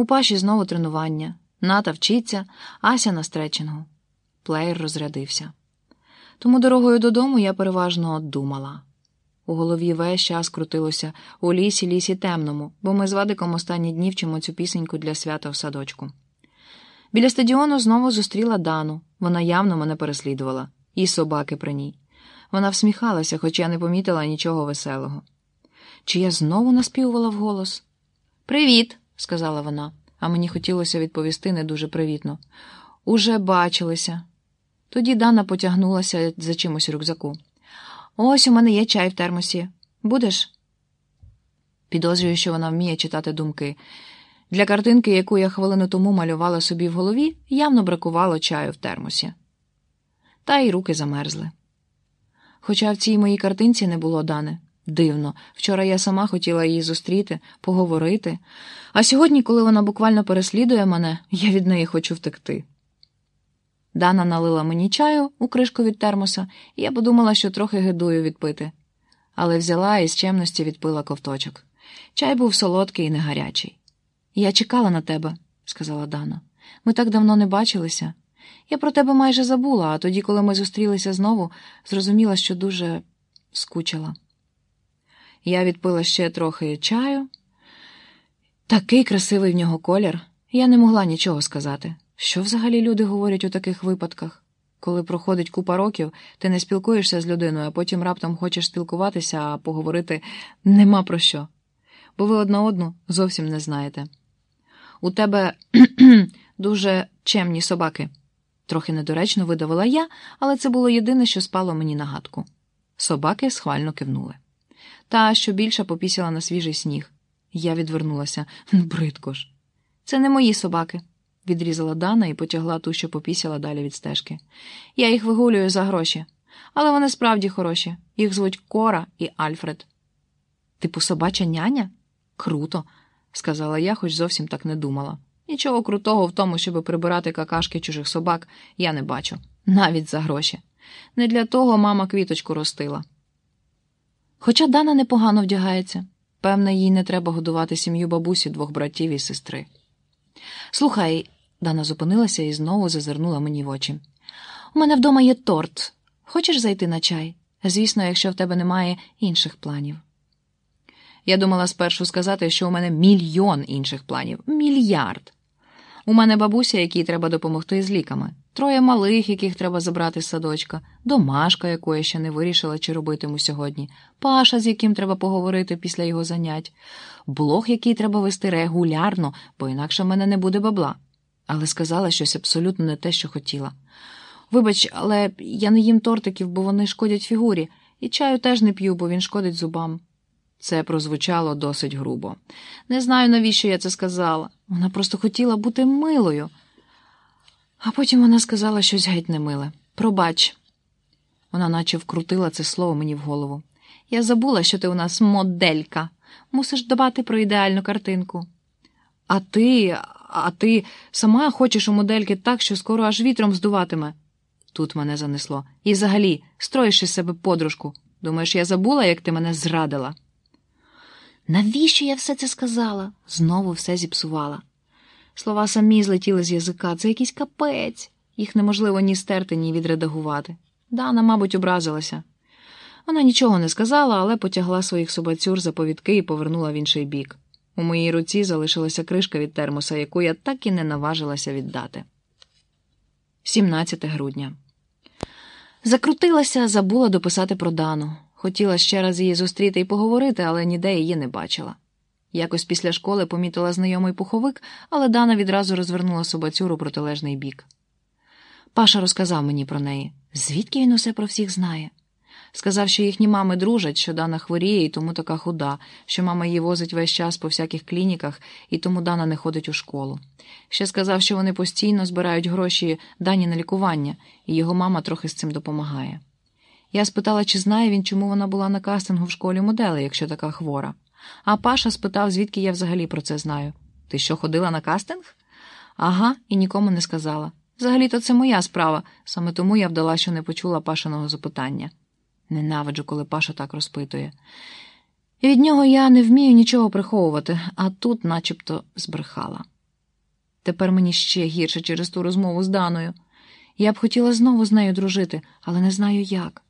У паші знову тренування. Ната вчиться, Ася на стретчингу. Плеєр розрядився. Тому дорогою додому я переважно думала. У голові весь час крутилося у лісі, лісі темному, бо ми з Вадиком останні дні вчимо цю пісеньку для свята в садочку. Біля стадіону знову зустріла Дану. Вона явно мене переслідувала, і собаки при ній. Вона всміхалася, хоч я не помітила нічого веселого. Чи я знову наспівувала вголос? Привіт, сказала вона, а мені хотілося відповісти не дуже привітно. Уже бачилися. Тоді Дана потягнулася за чимось рюкзаку. Ось у мене є чай в термосі. Будеш? Підозрюю, що вона вміє читати думки. Для картинки, яку я хвилину тому малювала собі в голові, явно бракувало чаю в термосі. Та й руки замерзли. Хоча в цій моїй картинці не було Дани. Дивно, вчора я сама хотіла її зустріти, поговорити, а сьогодні, коли вона буквально переслідує мене, я від неї хочу втекти. Дана налила мені чаю у кришку від термоса, і я подумала, що трохи гидую відпити. Але взяла і з чемності відпила ковточок. Чай був солодкий і не гарячий. Я чекала на тебе, сказала Дана. Ми так давно не бачилися. Я про тебе майже забула, а тоді, коли ми зустрілися знову, зрозуміла, що дуже скучила. Я відпила ще трохи чаю. Такий красивий в нього колір, я не могла нічого сказати. Що взагалі люди говорять у таких випадках? Коли проходить купа років, ти не спілкуєшся з людиною, а потім раптом хочеш спілкуватися, а поговорити нема про що. Бо ви одна одну зовсім не знаєте. У тебе дуже чемні собаки, трохи недоречно видавила я, але це було єдине, що спало мені на гадку. Собаки схвально кивнули. Та, що більше попісяла на свіжий сніг. Я відвернулася. Бридко ж. Це не мої собаки відрізала Дана і потягла ту, що попісяла далі від стежки. Я їх вигулюю за гроші, але вони справді хороші. Їх звуть Кора і Альфред. Типу собача няня? Круто, сказала я, хоч зовсім так не думала. Нічого крутого в тому, щоб прибирати какашки чужих собак, я не бачу, навіть за гроші. Не для того мама квіточку ростила. Хоча Дана непогано вдягається, певне, їй не треба годувати сім'ю бабусі двох братів і сестри. Слухай, Дана зупинилася і знову зазирнула мені в очі. У мене вдома є торт. Хочеш зайти на чай? Звісно, якщо в тебе немає інших планів. Я думала спершу сказати, що у мене мільйон інших планів, мільярд. У мене бабуся, якій треба допомогти з ліками, троє малих, яких треба забрати з садочка, домашка, яку я ще не вирішила, чи робитиму сьогодні, паша, з яким треба поговорити після його занять, блог, який треба вести регулярно, бо інакше в мене не буде бабла. Але сказала щось абсолютно не те, що хотіла. Вибач, але я не їм тортиків, бо вони шкодять фігурі, і чаю теж не п'ю, бо він шкодить зубам. Це прозвучало досить грубо. Не знаю, навіщо я це сказала. Вона просто хотіла бути милою. А потім вона сказала щось геть немиле. Пробач. Вона наче вкрутила це слово мені в голову. Я забула, що ти у нас моделька. Мусиш дбати про ідеальну картинку. А ти, а ти сама хочеш у модельки так, що скоро аж вітром здуватиме. Тут мене занесло. І взагалі, строїш із себе подружку. Думаєш, я забула, як ти мене зрадила? Навіщо я все це сказала? Знову все зіпсувала. Слова самі злетіли з язика. Це якийсь капець. Їх неможливо ні стерти, ні відредагувати. Дана, мабуть, образилася. Вона нічого не сказала, але потягла своїх собацюр за повідки і повернула в інший бік. У моїй руці залишилася кришка від термоса, яку я так і не наважилася віддати. 17 грудня. Закрутилася, забула дописати про Дану. Хотіла ще раз її зустріти і поговорити, але ніде її не бачила. Якось після школи помітила знайомий пуховик, але Дана відразу розвернула собацюру протилежний бік. Паша розказав мені про неї. Звідки він усе про всіх знає? Сказав, що їхні мами дружать, що Дана хворіє і тому така худа, що мама її возить весь час по всяких клініках, і тому Дана не ходить у школу. Ще сказав, що вони постійно збирають гроші Дані на лікування, і його мама трохи з цим допомагає. Я спитала, чи знає він, чому вона була на кастингу в школі моделей, якщо така хвора. А Паша спитав, звідки я взагалі про це знаю. Ти що, ходила на кастинг? Ага, і нікому не сказала. Взагалі-то це моя справа, саме тому я вдала, що не почула Пашиного запитання. Ненавиджу, коли Паша так розпитує. І від нього я не вмію нічого приховувати, а тут начебто збрехала. Тепер мені ще гірше через ту розмову з Даною. Я б хотіла знову з нею дружити, але не знаю як.